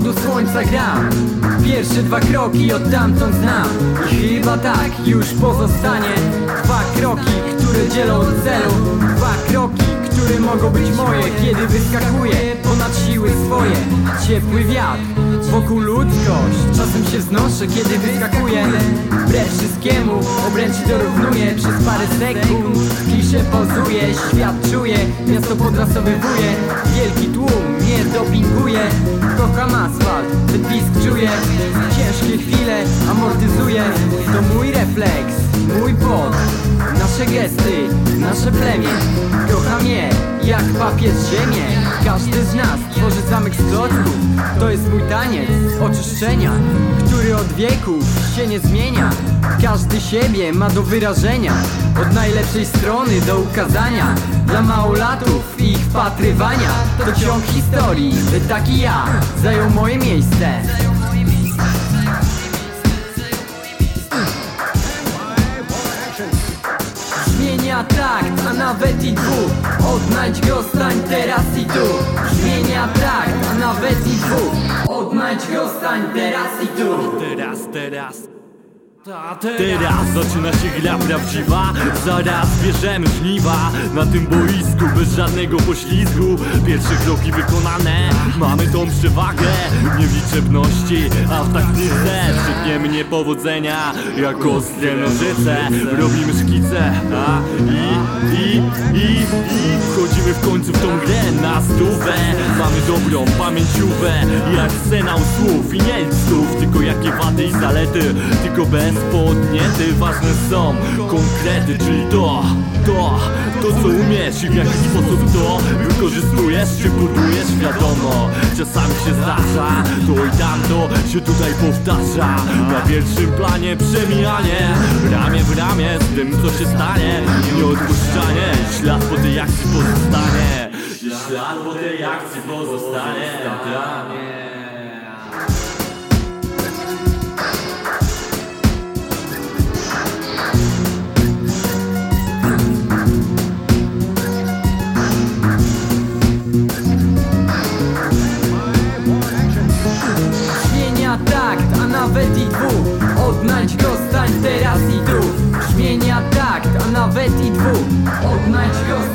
końca gram Pierwsze dwa kroki odtamtąd znam I chyba tak już pozostanie. Dwa kroki, które dzielą od celu. Dwa kroki, które mogą być moje Kiedy wyskakuję ponad siły swoje. Ciepły wiatr, wokół ludzkość. Czasem się wznoszę, kiedy wyskakuję. Wbrew wszystkiemu, obręczy dorównuję. Przez parę sekund klisze pozuje Świat czuje, miasto podrasowywuje Wielki tłum mnie dopinguje Kocham asfalt, ten pisk czuję Ciężkie chwile amortyzuję To mój refleks, mój pot. Nasze gesty, nasze plemię Kocham je, jak papier ziemię. Każdy z nas tworzy zamek z klocków To jest mój taniec oczyszczenia Od wieków się nie zmienia. Każdy siebie ma do wyrażenia Od najlepszej strony do ukazania. Dla małolatów i ich wpatrywania To ciąg historii, by taki ja Zajął moje miejsce. Zmienia takt, a nawet i dwóch Odnajdź go, stań teraz i tu. Zmienia takt, a nawet i dwóch Odnajdź go, stań teraz i tu Teraz, teraz teraz zaczyna się gra prawdziwa Zaraz bierzemy żniwa. Na tym boisku bez żadnego poślizgu. Pierwsze kroki wykonane Mamy tą przewagę. Nieliczebności A w taktyce Szybniemy niepowodzenia. Jak ostre nożyce Robimy szkice A i, i, i, i. Wchodzimy w końcu w tą grę na stówę. Mamy dobrą pamięciówę Jak senał słów i nie listów. Tylko jakie wady i zalety Tylko bez podniety Ważne są. Konkrety Czyli to, to, to co umiesz I w jaki sposób to wykorzystujesz Czy budujesz wiadomo. Czasami się zdarza To i tamto się tutaj powtarza. Na pierwszym planie przemijanie Ramię w ramię z tym co się stanie. Nieodpuszczanie Ślad po tej akcji pozostanie. Ślad po tej akcji pozostanie. Tak. nawet i dwu Odnajdź go, stań teraz i tu Brzmienia takt, a nawet i dwu Odnajdź go,